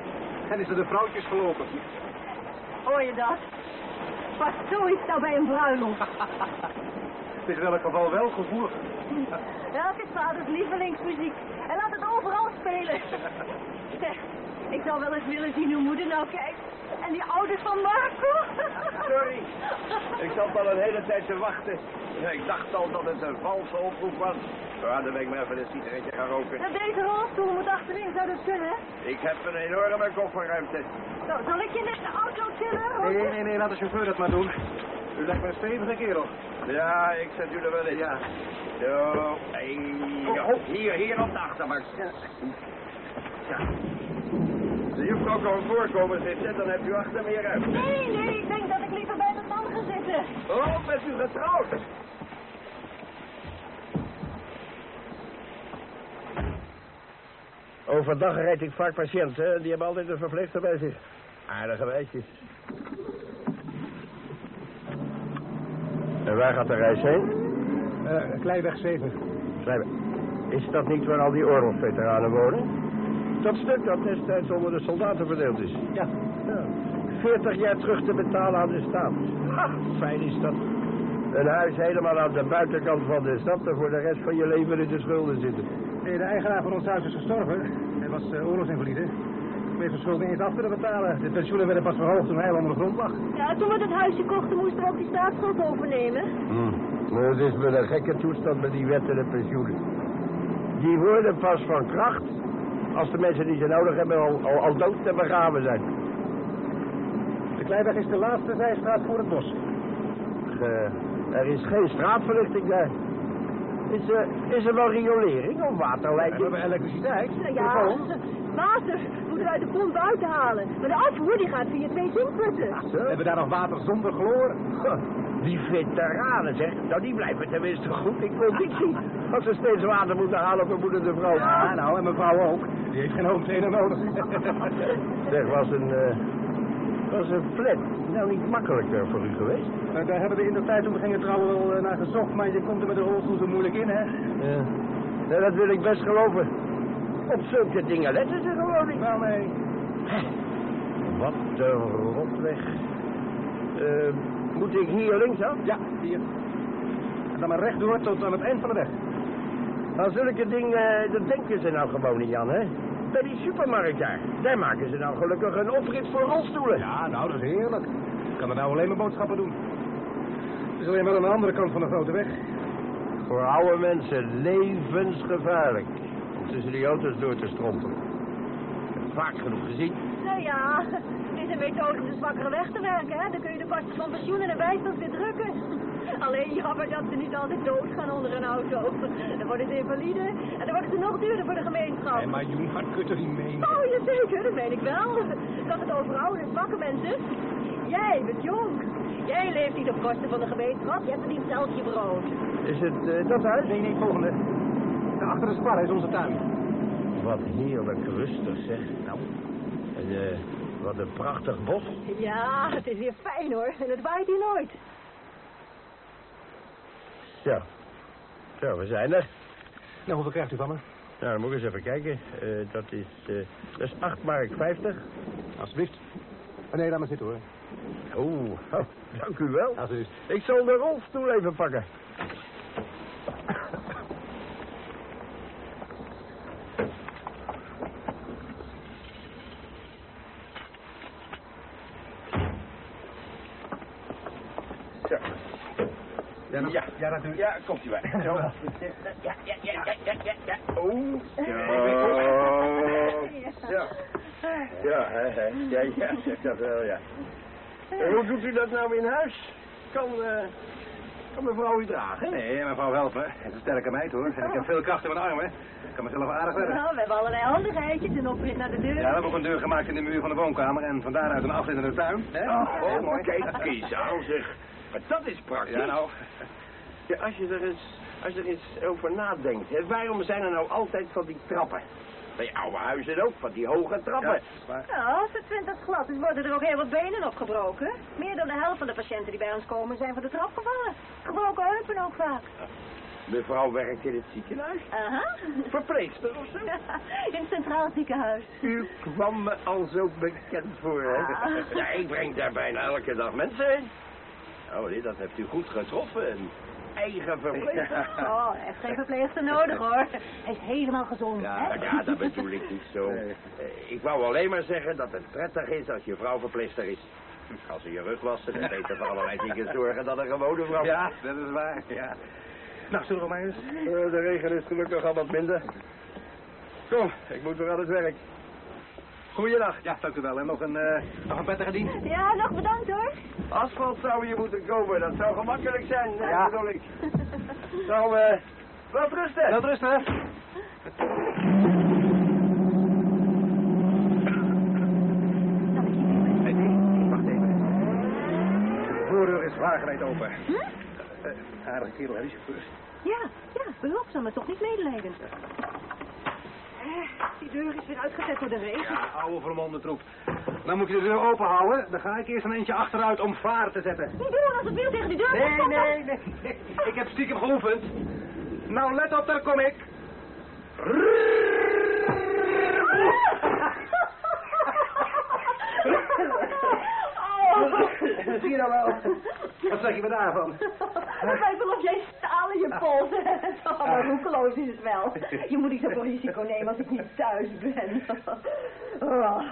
En is er de vrouwtjes gelopen. Hoor je dat? Past zoiets nou bij een bruiloft? is in elk geval wel gevoelig. Welk is vaders lievelingsmuziek? En laat het overal spelen. Zeg, ik zou wel eens willen zien hoe moeder nou kijkt. En die ouders van Marco. Sorry. Ik zat al een hele tijd te wachten. Ja, ik dacht al dat het een valse oproep was. Ja, dan ben ik maar even een sigaretje gaan roken. Nou, deze rolstoel moet achterin, zou dat kunnen? Ik heb een enorme kofferruimte. Zo, zal ik je net de auto tillen? Nee, nee, nee, laat de chauffeur dat maar doen. U lijkt me een stevige kerel. Ja, ik zet u er wel in. Ja. Zo, hey, ja. hier, hier op de achterbank. Ja. De juffrouw kan voorkomen zitten, dan hebt u achter meer ruimte. Nee, nee, ik denk dat ik liever bij de man ga zitten. Oh, bent u getrouwd? Overdag rijd ik vaak patiënten. en Die hebben altijd een verpleegster bij zich. Aardige wijsjes. En waar gaat de reis heen? Eh Kleiweg 7. Schrijven. Is dat niet waar al die oorlogsveteranen wonen? Dat stuk dat destijds onder de soldaten verdeeld is. Ja. Ja. 40 jaar terug te betalen aan de staat. Ha, fijn is dat. Een huis helemaal aan de buitenkant van de stad... en voor de rest van je leven in de schulden zitten. Nee, de eigenaar van ons huis is gestorven. Hij was uh, oorlogsinvalide. Ik heeft zijn schulden eens af kunnen betalen. De pensioenen werden pas verhoogd toen hij onder de grond lag. Ja, toen we dat huisje kochten, moesten we ook die staatsschuld overnemen. Hm. Het is met een gekke toestand met die wetten en pensioenen. Die worden pas van kracht als de mensen die ze nodig hebben al, al, al dood te begraven zijn. De Kleiweg is de laatste zijstraat voor het bos. Eh, er is geen straatverlichting daar. Is, er is er wel riolering of We waterleiding? hebben elektriciteit. Nou ja, water moeten we uit de pomp buiten halen. Maar de afvoer die gaat via twee zinkputten. We hebben daar nog water zonder chloor. Die veteranen, zeg. Nou, die blijven tenminste goed in conditie. Als ze steeds water moeten halen voor moeder de vrouw. Ja, nou, en mevrouw ook. Die heeft geen home trainer nodig. Zeg, was een, eh, was een flat nou niet makkelijker voor u geweest? Maar daar hebben we in de tijd toen we gingen trouwen wel eh, naar gezocht. Maar je komt er met de rolstoel zo moeilijk in, hè? Ja. ja, dat wil ik best geloven. Op zulke dingen letten ze gewoon niet. Wel, nee. Wat een rotweg. Eh, moet ik hier linksaf? Ja, hier. En dan maar rechtdoor tot aan het eind van de weg. Nou, zulke dingen, dat denken ze nou gewoon niet aan, hè? Bij die supermarkt daar, daar maken ze nou gelukkig een oprit voor rolstoelen. Ja, nou, dat is heerlijk. Ik kan er nou alleen maar boodschappen doen. Het is alleen maar aan de andere kant van de grote weg. Voor oude mensen levensgevaarlijk om tussen die auto's door te strompelen. Ik heb vaak genoeg gezien. Nou ja, het is een methode om de zwakkere weg te werken, hè. Dan kun je de kosten van pensioen en de bijstand weer drukken. Alleen jammer dat ze niet altijd doodgaan onder een auto. Dan worden ze invalide en dan worden ze nog duurder voor de gemeenschap. Hé, maar Joen, wat kunt er niet mee? Oh, jazeker, dat weet ik wel. Dat het over oude en zwakke mensen. Jij bent jong. Jij leeft niet op kosten van de gemeenschap. Jij verdient zelf je brood. Is het eh, dat huis? Nee, nee, volgende. Achter de spar is onze tuin. Wat heerlijk rustig, zeg. Nou, en eh, wat een prachtig bos. Ja, het is weer fijn hoor. En het waait hier nooit. Zo. Zo, we zijn er. Nou, hoeveel krijgt u van me? Nou, dan moet ik eens even kijken. Eh, dat is, eh, dat is 8 mark 50. Alsjeblieft. Oh, nee, laat maar zitten hoor. Oeh, oh, dank u wel. Alsjeblieft. Ik zal de rolstoel even pakken. Zo. Ja, nog- Ja. ja natuurlijk. Ja, komt u bij. Zo. Ja. Ja, ja, ja, ja, ja, ja, ja. Oh. Zo. Ja. Ja, hè, hè. ja, ja, zeg dat wel, ja. En hoe doet u dat nou in huis? Kan, eh, kan mevrouw u dragen? Nee, mevrouw helpen. Het is een sterke meid hoor. En ik heb veel kracht in mijn armen. Ik kan mezelf aardig redden. Nou, we hebben allerlei handigheidjes. Een oprit naar de deur. Ja, we hebben ook een deur gemaakt in de muur van de woonkamer en van daaruit een afrit in de tuin. Hè? Oh, Heel mooi. Kijk eens aan, zeg. Maar dat is praktisch. Ja, nou. Ja, als je er eens, als je er eens over nadenkt, hè, waarom zijn er nou altijd van die trappen? Bij oude huizen ook, van die hoge trappen. Ja, waar. Nou, als het het glad is, worden er ook heel wat benen opgebroken. Meer dan de helft van de patiënten die bij ons komen zijn van de trap gevallen. Gebroken heupen ook vaak. Mevrouw werkt in het ziekenhuis. Aha. Verpleegster of zo? In het Centraal Ziekenhuis. U kwam me al zo bekend voor, hè? Ah. Ja, ik breng daar bijna elke dag mensen heen. Oh, nee, dat heeft u goed getroffen. En eigen verpleegster. Oh, hij heeft geen verpleegster nodig hoor. Hij is helemaal gezond, Ja, hè? ja, dat bedoel ik niet zo. Eh, Ik wou alleen maar zeggen dat het prettig is als je vrouw verpleegster is. Als ze je rug wassen en beter voor allerlei dingen zorgen dan een gewone vrouw. Ja, dat is waar, ja. Nou, zullen we maar eens? Eh, De regen is gelukkig al wat minder. Kom, ik moet weer aan het werk. Goeiedag. Ja, dank u wel. En nog een, eh, nog een prettige dienst? Ja, nog bedankt hoor. Asfalt zou hier moeten komen, dat zou gemakkelijk zijn, ja. bedoel ik. Nou, eh, wel rusten. Wel rusten. De voordeur is wagenwijd open. Hm? Uh, aardige kerel, hè, die chauffeur. Ja, ja, behulpzaam, maar toch niet medelijdend. Eh, die deur is weer uitgezet door de regen. Ja, oude vermomde troep. Dan moet je de deur open houden. Dan ga ik eerst een eentje achteruit om varen te zetten. Niet doen als het wiel tegen die deur Nee, komt, dan- nee, nee. Ik heb stiekem geoefend. Nou, let op, daar kom ik. Oh. Zie je nou wel? Wat zeg je me daarvan? Lijkt wel of jij staal in je polsen hebt. Oh, maar roekeloos is het wel. Je moet niet zoveel risico nemen als ik niet thuis ben. Oh,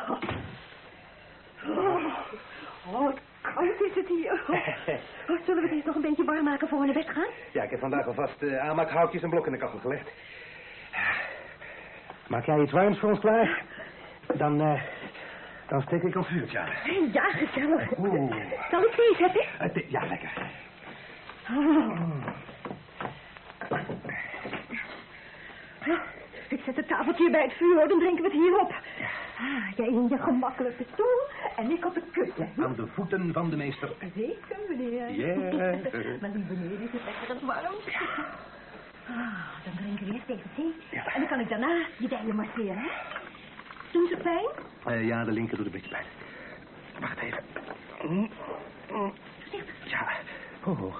oh wat koud is het hier. Oh, zullen we het eerst nog een beetje warm maken voor we naar bed gaan? Ja, ik heb vandaag alvast uh, aanmaakhoutjes en blok in de kachel gelegd. Maak jij iets warms voor ons klaar? Dan, eh, dan steek ik een vuurtje aan. Ja, gezellig. Oeh. Zal ik zetten? Eh, thee- ja, lekker. Ik zet het tafeltje bij het vuur, dan drinken we het hierop. Ah, jij in je gemakkelijke stoel en ik op het kussen. Aan de voeten van de meester. Zeker, meneer. Ja. maar die beneden is het lekker en warm. Ah, dan drinken we eerst even thee. Ja. En dan kan ik daarna je dijen masseren, hè? Doen ze pijn? Eh, ja, de linker doet een beetje pijn. Wacht even. Ja. Oh.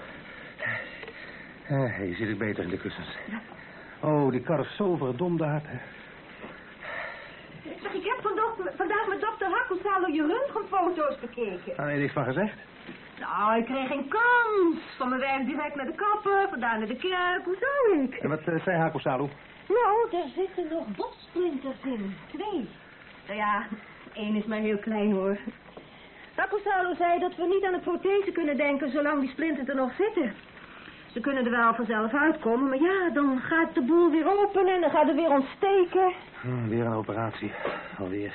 Oh. Eh, hier zit ik beter in de kussens. Oh, die kar is zo verdomd hard. hè. Zeg, ik heb vandaag, vandaag met dokter Hakkusalo je röntgenfoto's bekeken. Ah, nee, niks van gezegd? Nou, ik kreeg geen kans. Van mijn werk direct naar de kapper, vandaan naar de kerk. Hoe zou ik? En wat eh, zei? Nou, daar zitten nog botsplinters in. Twee. Nou ja, één is maar heel klein hoor. Takusalo zei dat we niet aan de prothese kunnen denken zolang die splinters er nog zitten. Ze kunnen er wel vanzelf uitkomen, maar ja, dan gaat de boel weer open en dan gaat het weer ontsteken. Hm, weer een operatie. Alweer.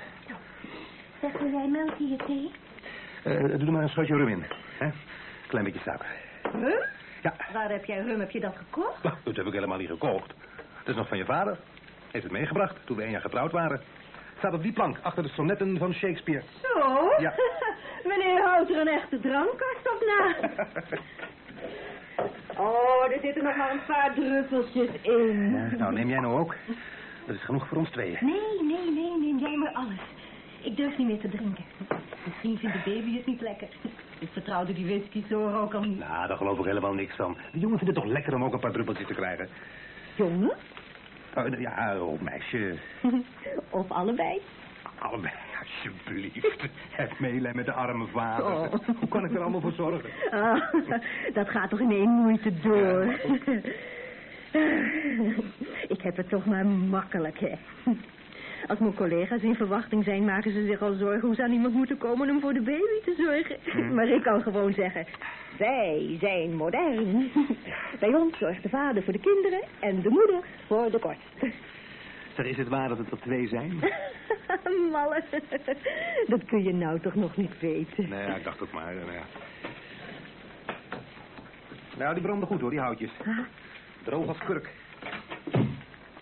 Zeg, wil jij melk in je thee? Eh, doe er maar een schotje rum in. Hè? Klein beetje suiker. Rum? Ja, Waar heb jij rum? Heb je dat gekocht? nou, dat heb ik helemaal niet gekocht. Het is nog van je vader. Heeft het meegebracht toen we een jaar getrouwd waren. Staat op die plank, achter de sonnetten van Shakespeare. Zo? Ja. Meneer houdt er een echte drankkast op na. Oh, er zitten nog maar een paar druppeltjes in. Ja, nou, neem jij nou ook. Dat is genoeg voor ons tweeën. Nee, nee, nee, neem jij maar alles. Ik durf niet meer te drinken. Misschien vindt de baby het niet lekker. Ik vertrouwde die whisky zo ook al niet. Nou, daar geloof ik helemaal niks van. De jongen vindt het toch lekker om ook een paar druppeltjes te krijgen. Jongen? Oh, ja, oh, meisje. Of allebei? Allebei, alsjeblieft. Het meelij met de arme vader. Oh. Hoe kan ik er allemaal voor zorgen? Ah, dat gaat toch in één moeite door. Ik heb het toch maar makkelijk, hè. Als mijn collega's in verwachting zijn, maken ze zich al zorgen hoe ze aan iemand moeten komen om voor de baby te zorgen. Maar ik kan gewoon zeggen, wij zijn modern. Bij ons zorgt de vader voor de kinderen en de moeder voor de kost. Zeg, is het waar dat het er twee zijn? Malle, dat kun je nou toch nog niet weten. Nee, ja, ik dacht het maar. Nou, ja. nou, die branden goed hoor, die houtjes. Droog als kurk.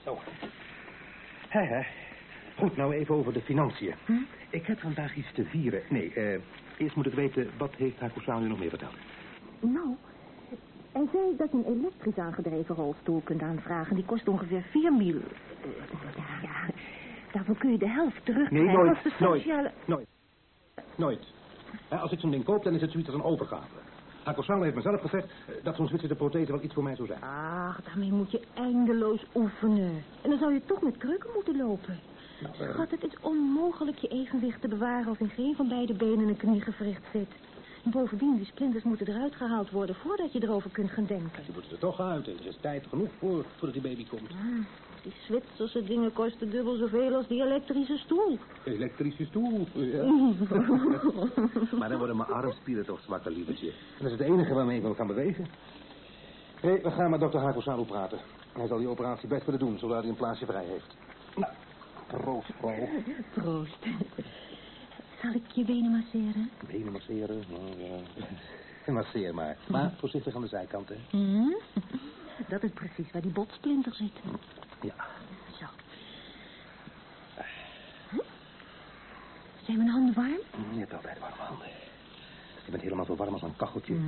Zo. Hè, hè. Goed, nou even over de financiën. Hm? Ik heb vandaag iets te vieren. Nee, eh, eerst moet ik weten, wat heeft Hakusano u nog meer verteld? Nou, hij zei dat je een elektrisch aangedreven rolstoel kunt aanvragen. Die kost ongeveer 4 mil. Ja, ja. Daarvoor kun je de helft terugkrijgen. Nee, nooit, de nooit, sociale... nooit. Nooit. Als ik zo'n ding koop, dan is het zoiets als een overgave. Hakosano heeft mezelf gezegd eh, dat zo'n Zwitserse prothese wel iets voor mij zou zijn. Ach, daarmee moet je eindeloos oefenen. En dan zou je toch met kreuken moeten lopen. Nou, eh, Schat, het is onmogelijk je evenwicht te bewaren als in geen van beide benen een knie gewricht zit. Bovendien, die splinters moeten eruit gehaald worden voordat je erover kunt gaan denken. Die moeten er toch uit. Er is tijd genoeg voor, voordat die baby komt. Ah, die Zwitserse dingen kosten dubbel zoveel als die elektrische stoel. Elektrische stoel. Ja. maar dan worden mijn armspieren toch zwakker, lievertje. En dat is het enige waarmee ik me kan bewegen. Hé, we gaan met dokter Hakosalu praten. Hij zal die operatie best willen doen, zodat hij een plaatsje vrij heeft. Nou, proost, vrouw. Proost. Zal ik je benen masseren? Benen masseren, nou ja. Masseer maar. Maar voorzichtig aan de zijkant, hè. Hm? Dat is precies waar die botsplinter zit. Ja. Zo. Hm? Zijn mijn handen warm? Je hebt altijd warme handen. Je bent helemaal zo warm als een kacheltje.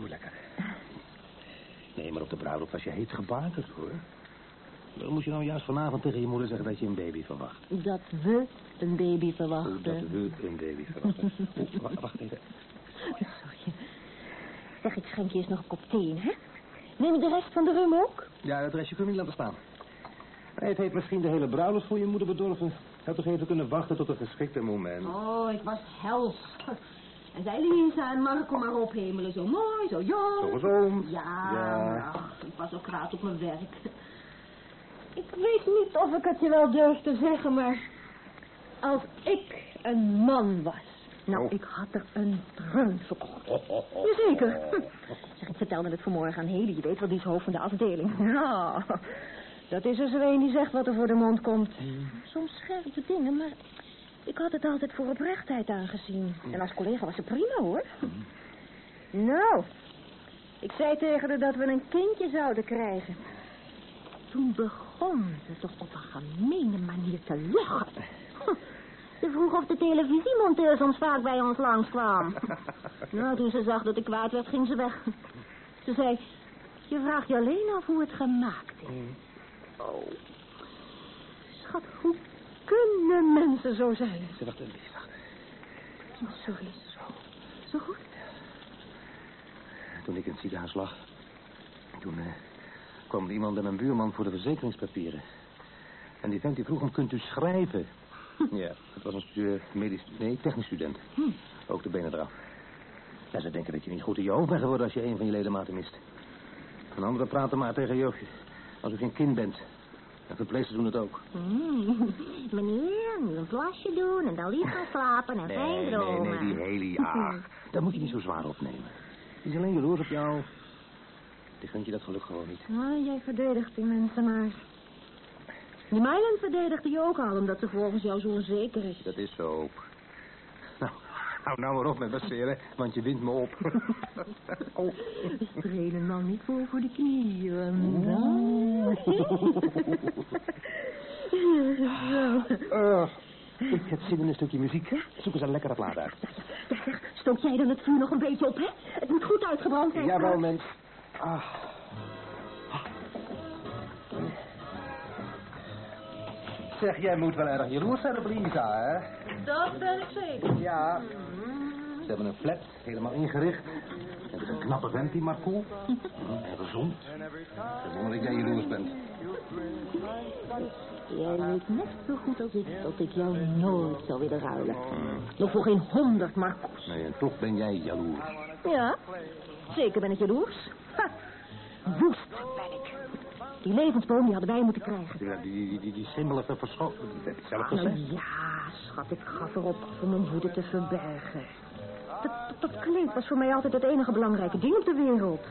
Oeh, lekker. Nee, maar op de bruiloft was je heet gebakerd, hoor. Dan moest je nou juist vanavond tegen je moeder zeggen dat je een baby verwacht. Dat we een baby verwachten. Dat we een baby verwachten. Oeh, wacht, wacht even. Sorry. Zeg, ik schenk je eens nog een kop thee in, hè? Neem je de rest van de rum ook? Ja, dat restje kunnen we niet laten staan. Nee, het heeft misschien de hele bruiloft voor je moeder bedorven. Had toch even kunnen wachten tot een geschikte moment. Oh, ik was hels. En zij Lisa en Marco maar ophemelen. Zo mooi, zo jong. Zo gezond. Ja, Ja. ach, ik was ook graag op mijn werk. Ik weet niet of ik het je wel durf te zeggen, maar... Als ik een man was... Nou, Oh. ik had er een dreun verkocht. Jazeker. Zeg, ik vertelde het vanmorgen aan Hedy. Je weet wel, die is hoofd van de afdeling. Nou, dat is er zo een die zegt wat er voor de mond komt. Soms scherpe dingen, maar... Ik had het altijd voor oprechtheid aangezien. En als collega was ze prima, hoor. Nou, ik zei tegen haar dat we een kindje zouden krijgen. Toen begon ze toch op een gemene manier te lachen. Ze vroeg of de televisiemonteur soms vaak bij ons langskwaam. nou, toen ze zag dat ik kwaad werd, ging ze weg. Ze zei, je vraagt je alleen af hoe het gemaakt is. Oh, schat, hoe kunnen mensen zo zijn? Ze wacht even, wacht. Oh, sorry. Zo. Zo goed? Toen ik in het ziekenhuis lag... Toen eh, kwam iemand bij mijn buurman voor de verzekeringspapieren. En die vent die vroeg hem, kunt u schrijven? Ja, het was een medisch... Nee, technisch student. Ook de benen eraf. Ja, ze denken dat je niet goed in je hoofd bent geworden als je een van je ledematen mist. En anderen praten maar tegen je als u geen kind bent. En verpleegsters doen het ook. Mm, meneer, nu een plasje doen en dan lief gaan slapen en Nee, nee, dromen. nee, die hele ach. Dat moet je niet zo zwaar opnemen. Die is alleen jaloers op jou. Die gunt je dat geluk gewoon niet. Nou, jij verdedigt die mensen maar. Die Myland verdedigde je ook al, omdat ze volgens jou zo onzeker is. Dat is zo ook. Nou, hou nou maar op met baseren, want je wint me op. oh. Strelen dan niet voor voor de knieën. Zo. Eh, ik heb zin in een stukje muziek. Zoek eens een lekkere plaat uit. Stook jij dan het vuur nog een beetje op, hè? Het moet goed uitgebrand zijn. Jawel, mens. Ah. Zeg, jij moet wel erg jaloers zijn op Lisa, hè? Dat ben ik zeker. Ja. Ze hebben een flat, helemaal ingericht. Het is een knappe vent, die Marco. En gezond. Ik wonder dat jij jaloers bent. Jij weet net zo goed als ik dat ik jou nooit zou willen ruilen. Nog voor geen honderd markos. Nee, en toch ben jij jaloers. Ja, zeker ben ik jaloers. Woest ben ik. Die levensboom die hadden wij moeten krijgen. Ja, die, die, die, die verschoten. Dat heb ik zelf Nou ja, schat, ik gaf erop om mijn woede te verbergen. Dat, dat, dat kleed was voor mij altijd het enige belangrijke ding op de wereld.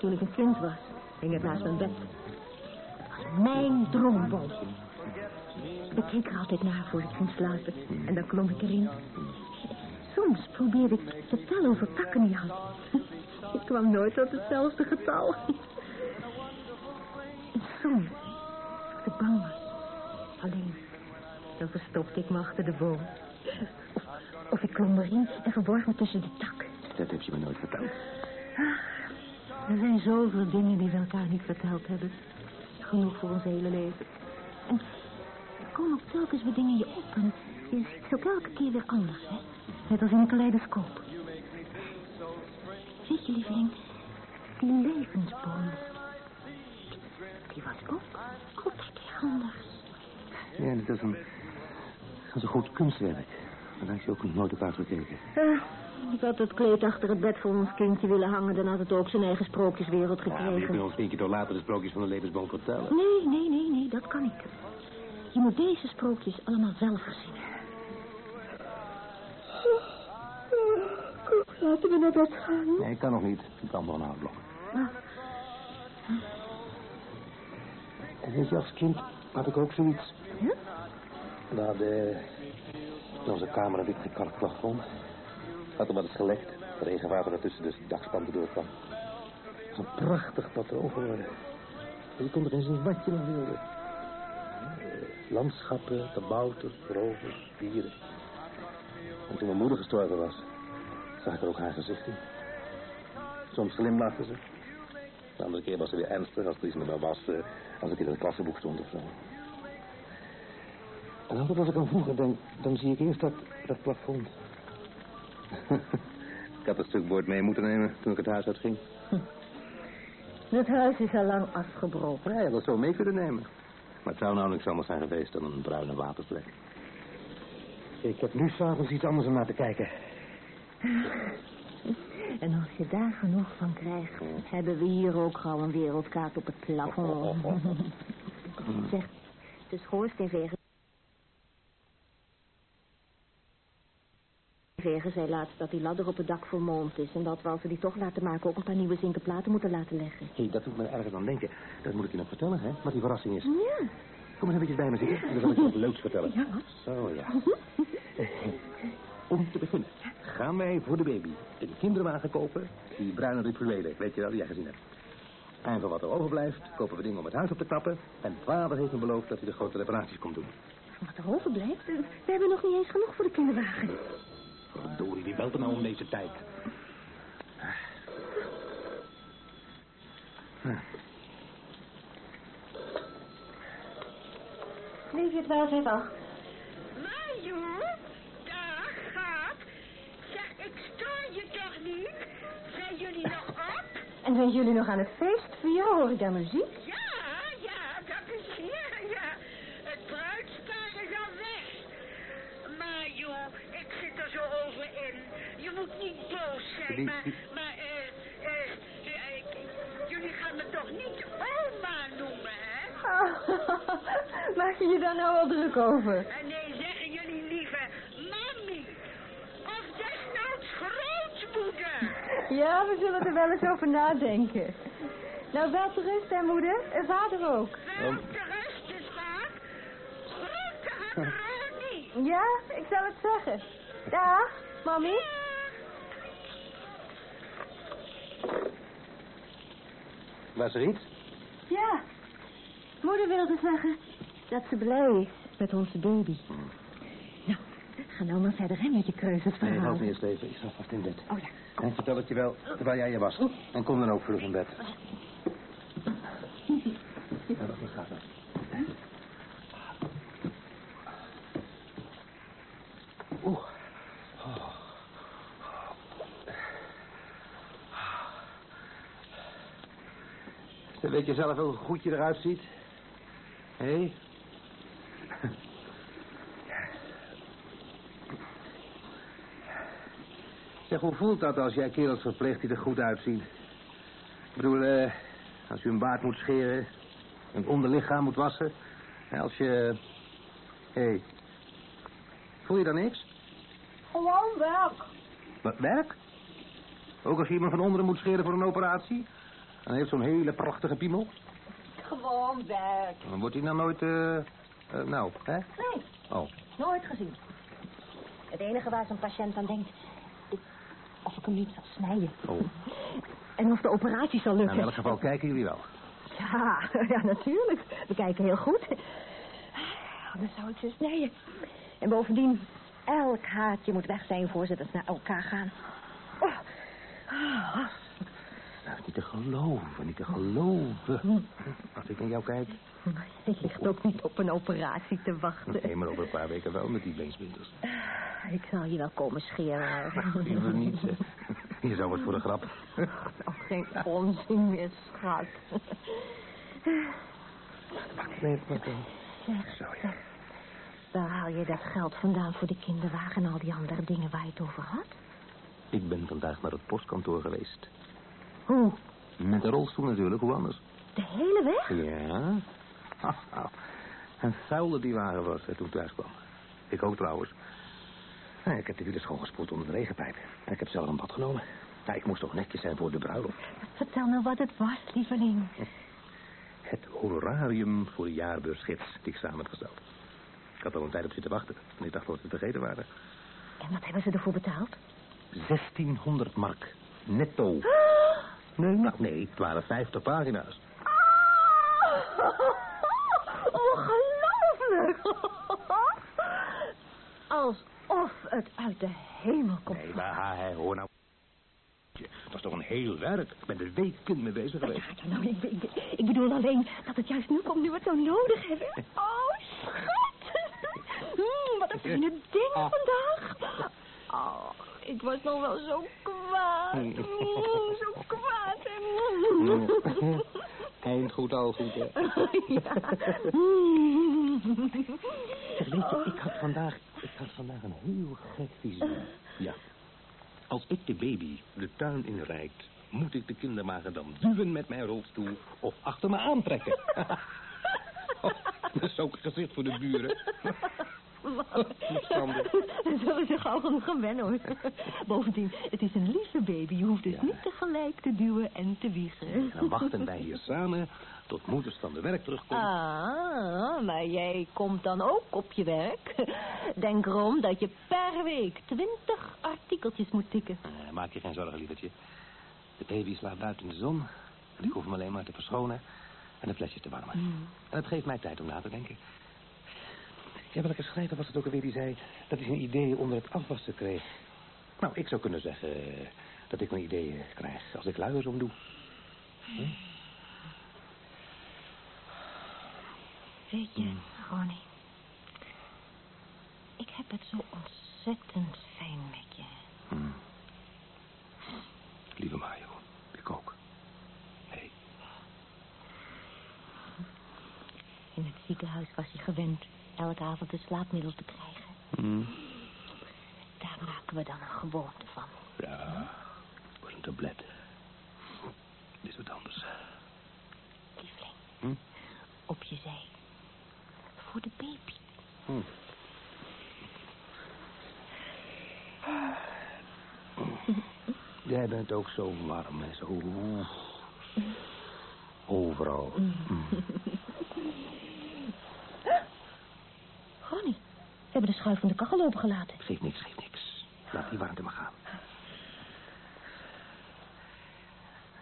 Toen ik een kind was, hing het naast mijn bed. Het was mijn droomboom. Ik keek er altijd naar voor ik ging slapen. En dan klom ik erin. Soms probeerde ik te tellen hoeveel takken hij had. Ik kwam nooit tot hetzelfde getal. En soms, als ik bang was, alleen, dan verstopte ik me achter de boom. Of, of ik klom erin en verborg me tussen de takken. Dat heb je me nooit verteld. Er zijn zoveel dingen die we elkaar niet verteld hebben. Genoeg voor ons hele leven. En er komen ook telkens weer dingen je op. En je ziet ze ook elke keer weer anders, hè? Net als in een kaleidoscoop. Weet je, lieveling, die levensboom... Die was ook altijd anders. Ja, dat is een, dat is een goed kunstwerk. Dan had je ook nog nooit op uitgekeken. Eh, ik had het kleed achter het bed voor ons kindje willen hangen... dan had het ook zijn eigen sprookjeswereld Ja, maar je gekregen. kunt ons kindje toch later de sprookjes van de levensboom vertellen. Nee, nee, nee, nee, dat kan niet. Je moet deze sprookjes allemaal zelf verzinnen. Laten we naar bed gaan. Nee, kan nog niet. Ik kan nog een houtblok. Ah, En weet je, als kind had ik ook zoiets. Ja? We hadden in onze kamer een wit gekalkt plafond. Had er wat eens gelekt. Regenwater ertussen dus de dakspanten doorkwam. Het was een prachtig patroon geworden. En je kon er in zien wat je nog wilde. Eh, Landschappen, kabouters, rovers, dieren. En toen mijn moeder gestorven was, zag ik er ook haar gezicht in. Soms glimlachte ze. De andere keer was ze weer ernstig als er iets met me was, eh, als ik in het klassenboek stond of zo. En altijd als ik aan vroeger denk, dan zie ik eerst dat, dat plafond. ik had het stuk bord mee moeten nemen toen ik het huis uitging. Het huis is al lang afgebroken. Ja, je had het zo mee kunnen nemen. Maar het zou nou niks anders zijn geweest dan een bruine watervlek. Ik heb nu s'avonds iets anders om naar te kijken. En als je daar genoeg van krijgt, hebben we hier ook gauw een wereldkaart op het plafond. zeg, de schoorsteenveger... Veger zei laatst dat die ladder op het dak vermolmd is... en dat we als we die toch laten maken ook een paar nieuwe zinken platen moeten laten leggen. Hé, dat doet me ergens aan denken. Dat moet ik je nog vertellen, hè? Wat die verrassing is. Ja. Kom eens een beetje bij me zitten. Dan zal ik je wat leuks vertellen. Ja. Zo, ja. Om te beginnen gaan wij voor de baby een kinderwagen kopen. Die bruine rituelen, weet je wel, die jij gezien hebt. En voor wat er overblijft, kopen we dingen om het huis op te knappen. En vader heeft me beloofd dat hij de grote reparaties komt doen. Wat er overblijft, we hebben nog niet eens genoeg voor de kinderwagen. Verdorie, wie belt er nou om deze tijd? Leef je het wel, zeg al. Gaat. Stoor je toch niet? Zijn jullie nog op? En zijn jullie nog aan het feest vieren? Hoor ik daar muziek? Ja, ja, dat is hier, ja. Het bruidspaar is al weg. Maar joh, ik zit er zo over in. Je moet niet boos zijn, maar... Maar, eh, eh, eh, ik- jullie gaan me toch niet oma noemen, hè? Maak je je daar nou wel druk over? En nee, zeggen jullie liever mami. Of desnoods grootmoeder. Ja, we zullen er wel eens over nadenken. Nou, wel te rust, hè, moeder? En vader ook. Wel te rusten, schat. Grote aan Ronnie. Ja, ik zal het zeggen. Dag, mami. Was er iets? Ja, moeder wilde zeggen dat ze blij is met onze baby. Ga nou maar verder, hè, met je keuzeverhaal. Nee, help me eerst even. Ik sta vast in bed. Oh ja. En vertel het je wel terwijl jij je was. En kom dan ook vroeg in bed. Ja, dat is gaat. Oeh. Zeg, Weet je zelf hoe goed je eruit ziet? Hé? Zeg, hoe voelt dat als jij kerels verplicht die er goed uitzien? Ik bedoel, eh, als je een baard moet scheren, een onderlichaam moet wassen. en Als je... Hé. Voel je dan niks? Gewoon werk. Wat, werk? Ook als je iemand van onderen moet scheren voor een operatie? Dan heeft zo'n hele prachtige piemel. Gewoon werk. Dan wordt hij dan nooit, eh... eh, nou, hè? Nee, Oh. nooit gezien. Het enige waar zo'n patiënt aan denkt... of ik hem niet zal snijden. Oh. En of de operatie zal Nou, lukken. in elk geval kijken jullie wel. Ja, ja, natuurlijk. We kijken heel goed. Anders zou ik ze snijden. En bovendien, elk haartje moet weg zijn voor ze dat naar elkaar gaan. Oh. Ah. Te geloven, niet te geloven. Als ik naar jou kijk. Je ligt ook niet op een operatie te wachten. Nee, maar over een paar weken wel met die beensbinders. Ik zal je wel komen scheren. Liever niet, zeg. Je zou het voor de grap. Geen onzin meer, schat. Nee, wat dan? Zo, ja. Waar haal haal je dat geld vandaan voor de kinderwagen en al die andere dingen waar je het over had? Ik ben vandaag naar het postkantoor geweest. Hoe? Met de rolstoel natuurlijk, hoe anders? De hele weg? Ja. En vuile die waren was hè, toen ik thuis kwam. Ik ook trouwens. Nou, ik heb de wielen schoongespoeld onder de regenpijp. En ik heb zelf een bad genomen. Ja, ik moest toch netjes zijn voor de bruiloft. Vertel nou wat het was, lieveling. Het honorarium voor de jaarbeursgids die ik samen had gesteld. Ik had al een tijd op zitten wachten. En ik dacht dat we het vergeten waren. En wat hebben ze ervoor betaald? 1600 mark. Netto. Nee, nou, nee, het waren 50 pagina's. Ongelooflijk! Alsof het uit de hemel komt. Nee, maar hij, hoor nou. Het was toch een heel werk. Ik ben er weken mee bezig geweest. Ja, nou, ik, ik, ik bedoel alleen dat het juist nu komt nu we het zo nodig hebben. Oh, schat. Mm, wat een fijne ding vandaag. Oh, ik was nog wel zo kwaad. Mm, zo kwaad. Mm. Eind goed, al goed, hè? Ja. Zeg, weet je, ik had vandaag, ik had vandaag een heel gek visioen. Ja. Als ik de baby de tuin inrijdt, moet ik de kindermagen dan duwen met mijn rolstoel of achter me aantrekken. oh, dat is ook een gezicht voor de buren. Verstandig. Dan zullen ze gauw genoeg gaan wennen, hoor. Bovendien, het is een lieve baby. Je hoeft dus Ja. niet tegelijk te duwen en te wiegen. Dan wachten wij hier samen tot moeders van de werk terugkomt. Ah, maar jij komt dan ook op je werk. Denk erom dat je per week twintig artikeltjes moet tikken. Eh, maak je geen zorgen, lievertje. De baby slaapt buiten de zon. En ik hoef hem alleen maar te verschonen en de flesjes te warmen. En het geeft mij tijd om na te denken. Ja, welke schrijver was het ook alweer die zei dat hij een idee onder het afwassen kreeg? Nou, ik zou kunnen zeggen eh, dat ik mijn ideeën krijg als ik luiers om doe. Weet je, Ronnie. Ik heb het zo ontzettend fijn met je. Hm. Lieve Mario, ik ook. Nee, In het ziekenhuis was je gewend elke avond de slaapmiddels te krijgen. hm. Daar maken we dan een gewoonte van. ja, voor een tablet. Is wat anders. Lieveling, Hm? op je zij. Voor de baby. Hm. Jij bent ook zo warm en zo... Overal. Ronnie, we hebben de schuif van de kachel opengelaten. Geeft niks, geeft niks. Laat die warmte maar gaan.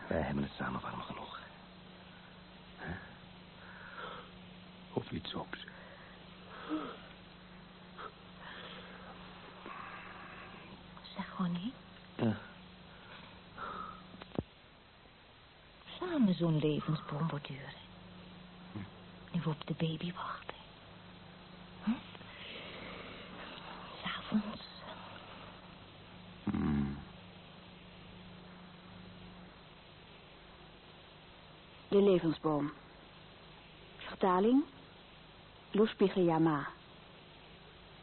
Wij hebben het samen warm genoeg. Of iets ops. Zeg, Ronnie, Ja. samen zo'n levensboom borduren. Nu we op de baby wachten. Hm? S'avonds. Hmm. De levensboom. Vertaling. Loes Pigliama.